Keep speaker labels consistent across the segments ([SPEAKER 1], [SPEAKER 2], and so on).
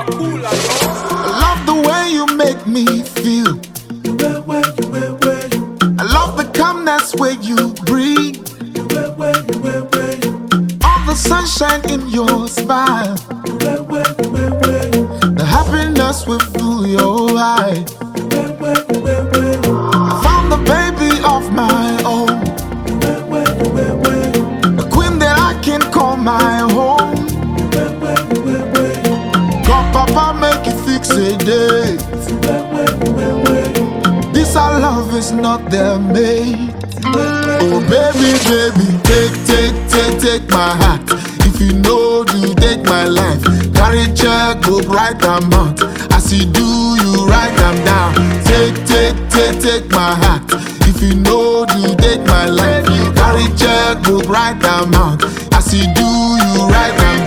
[SPEAKER 1] I
[SPEAKER 2] love the way you make me feel. I love the calmness where you breathe. All the sunshine in your smile. The happiness will fill your eyes. I found the baby of my own. A queen that I can call my own. This our love is not their mate. Oh baby, baby, take, take, take, take my heart. If you know you take my life, carry check, go write them out. As you do, you write them down. Take, take, take, take my heart. If you know you take my life, carry check, go write them out. As you do, you write them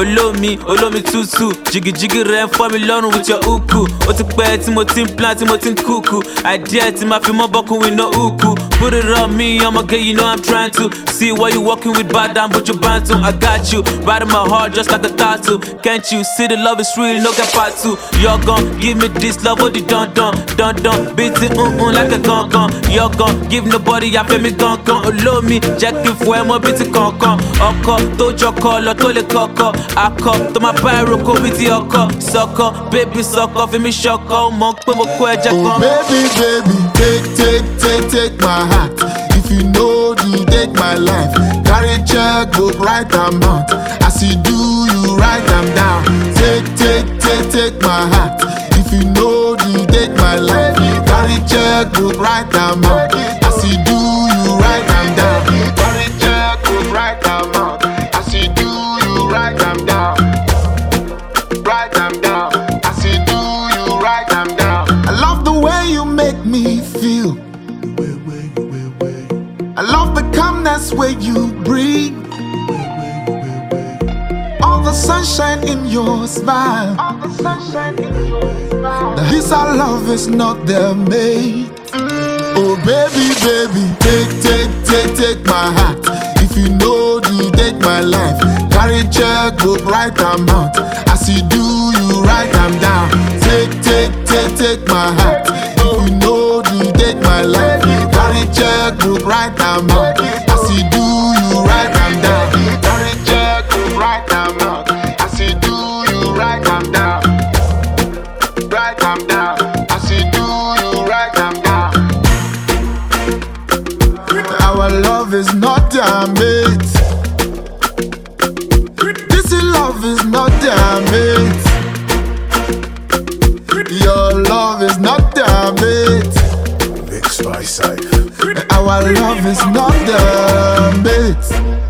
[SPEAKER 1] olómi olómi tútù jìgìjìgì rẹ̀ ń fọ́ mi lọ́rùn with your uku ó ti pẹ́ tí mo ti ń plan tí mo ti ń kúkú àìdíẹ̀ tí máa fi mọ́ bọ́kùn with no uku put it on me ọmọge you know i'm trying to. See why you walking with bad but you bantu i got you right in my heart just like a tattoo. Can't you see the love is real? No get part two. You're gone give me this love ó di dandan dandan bíi ti nǹkan like a gangan you're gone give nobody àfẹ́mi gangan olómi jẹ́ kí n fún ẹ mọ́ bíi ti kankan ọkọ tó jọkọ lọ tó lè kọkọ akọ tó máa bá ẹrọkọ bíi ti ọkọ sọkọ bébí sọkọ fi mí ṣọkọ ó mọ pé mo kó ẹ̀jẹ̀
[SPEAKER 2] Oh baby, baby, take, take, take, take my heart. If you know you take my life, carry check, go write them out. As you do, you write them down. Take, take, take, take my heart. If you know you take my life, carry check, go write them out. As you do, calmness where you bring. All the sunshine in your smile. All the sunshine in your smile. This our love is not their mate. Oh baby, baby, take, take, take, take my heart. If you know you take my life, carry check, go write them out. As you do, you write them down. Take, take, take, take my heart. If you know you take my life, carry check, go write them Down. As you do, you them down. Our love is not damaged. This love is not damaged. Your love is not damaged.
[SPEAKER 3] Mixed by Safe.
[SPEAKER 2] Our love is not damaged.